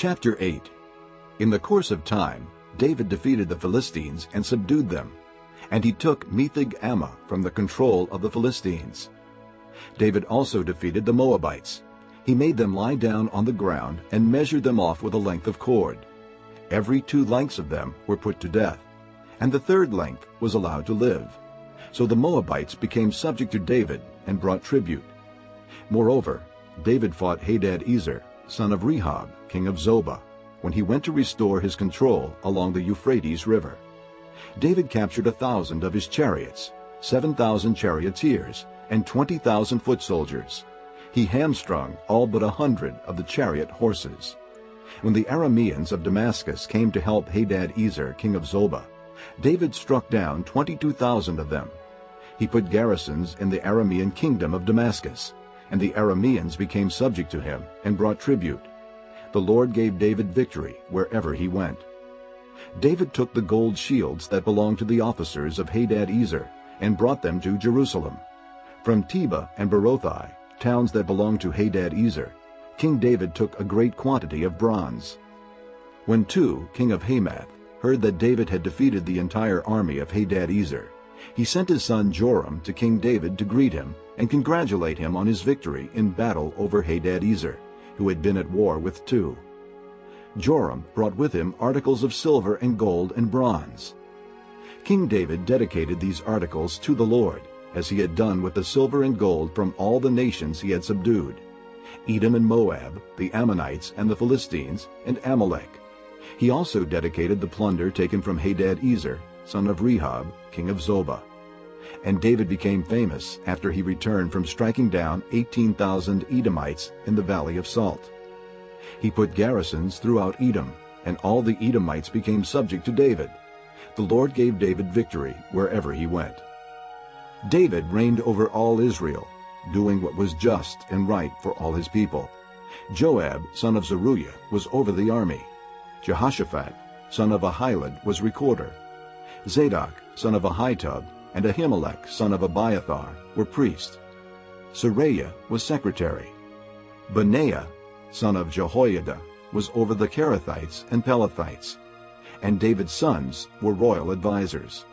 Chapter 8 In the course of time, David defeated the Philistines and subdued them, and he took Metheg Ammah from the control of the Philistines. David also defeated the Moabites. He made them lie down on the ground and measured them off with a length of cord. Every two lengths of them were put to death, and the third length was allowed to live. So the Moabites became subject to David and brought tribute. Moreover, David fought Hadad-ezer, son of Rehob, king of Zobah, when he went to restore his control along the Euphrates River. David captured a thousand of his chariots, seven thousand charioteers, and twenty thousand foot soldiers. He hamstrung all but a hundred of the chariot horses. When the Arameans of Damascus came to help Hadad-ezer, king of Zobah, David struck down twenty-two thousand of them. He put garrisons in the Aramean kingdom of Damascus, and the Arameans became subject to him and brought tribute. The Lord gave David victory wherever he went. David took the gold shields that belonged to the officers of Hadad-ezer and brought them to Jerusalem. From Tebah and Berothai, towns that belonged to Hadad-ezer, King David took a great quantity of bronze. When Tou, king of Hamath, heard that David had defeated the entire army of Hadad-ezer, he sent his son Joram to King David to greet him and congratulate him on his victory in battle over Hadad-ezer, who had been at war with Tou. Joram brought with him articles of silver and gold and bronze. King David dedicated these articles to the Lord, as he had done with the silver and gold from all the nations he had subdued, Edom and Moab, the Ammonites and the Philistines, and Amalek. He also dedicated the plunder taken from Hadad-ezer, son of Rehob, king of Zobah. And David became famous after he returned from striking down 18,000 Edomites in the Valley of Salt. He put garrisons throughout Edom, and all the Edomites became subject to David. The Lord gave David victory wherever he went. David reigned over all Israel, doing what was just and right for all his people. Joab, son of Zeruiah, was over the army. Jehoshaphat, son of Ahilud, was recorder. Zadok, son of Ahitub, and Ahimelech, son of Abiathar, were priests. Seraiah was secretary. Benaiah, son of Jehoiada, was over the Kerethites and Pelethites, and David's sons were royal advisers.